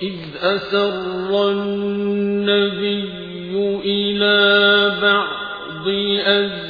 وإذ أسر النبي إلى بعض أزواجه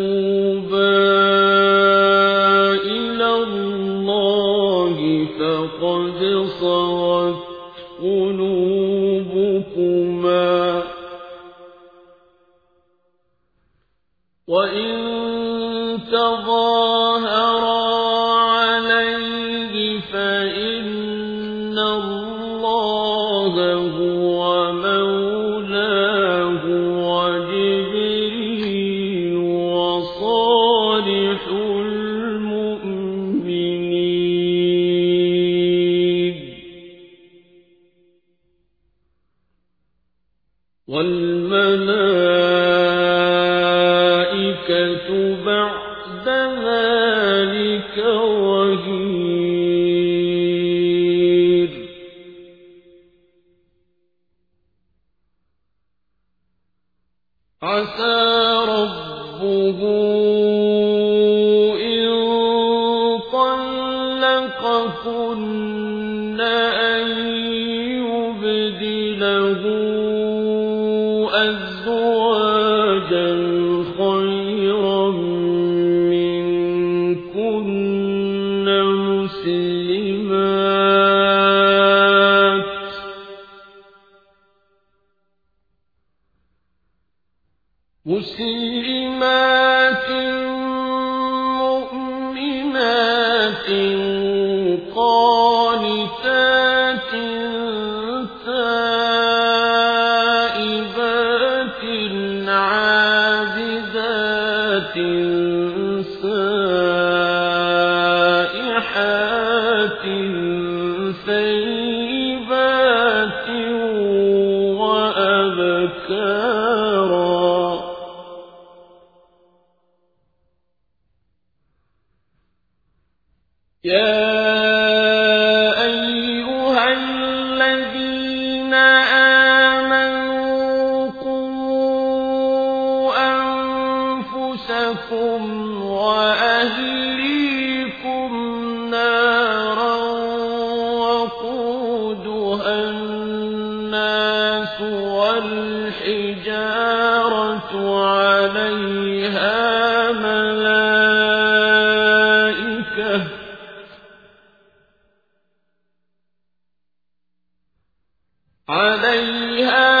والملائكة بعد ذلك عسى ربه إن مسلمات مؤمنات وَأَهْلِيكُمْ نَارًا وَقُودُهَا النَّاسُ وَالْحِجَارَةُ عَلَيْهَا مَلَائِكَةٌ عَلَيْهَا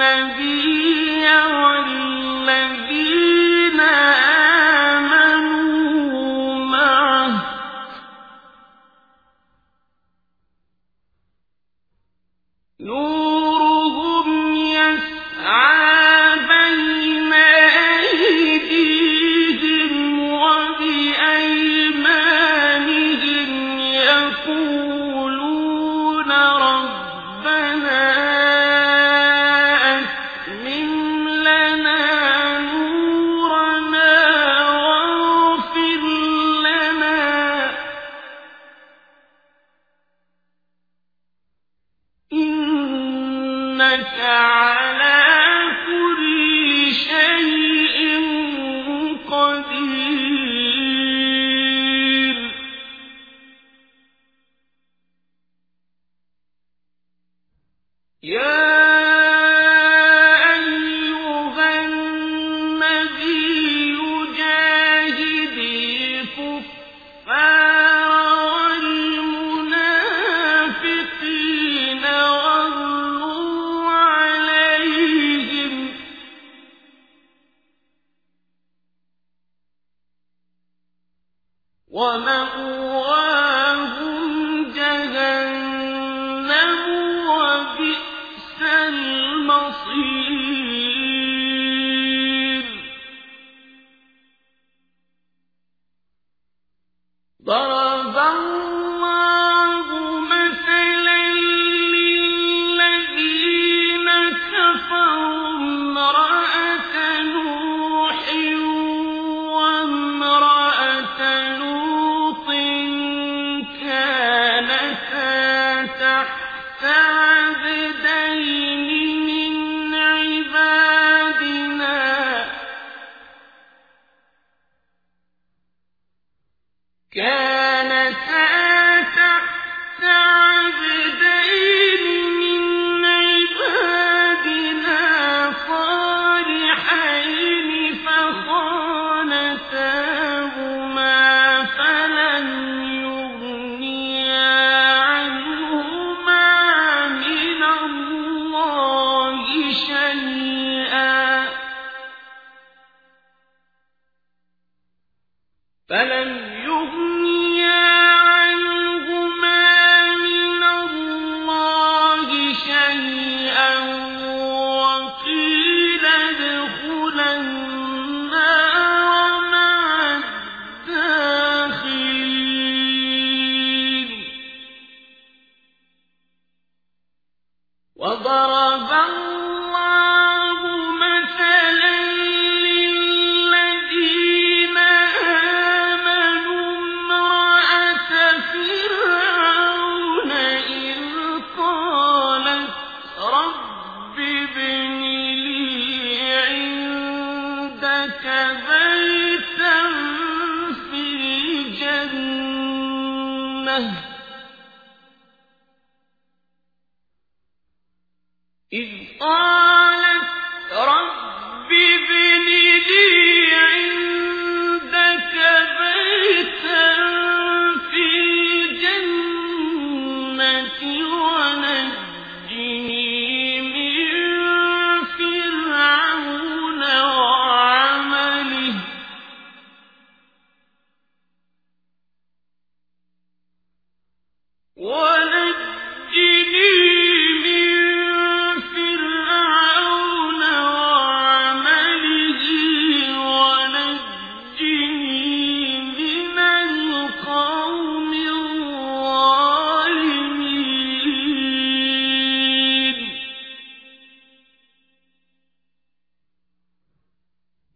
النبي عَبْدَيْنِ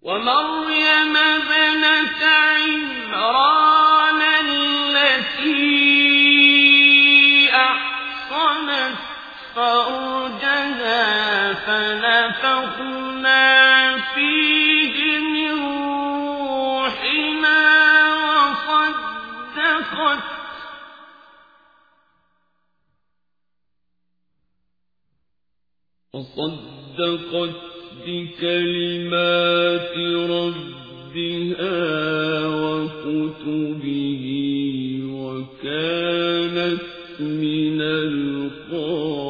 ومريم ابنة عمران التي أحصنت فيه من وصدقت. وصدقت. بكلمات ربها وكتبه وكانت من القانتين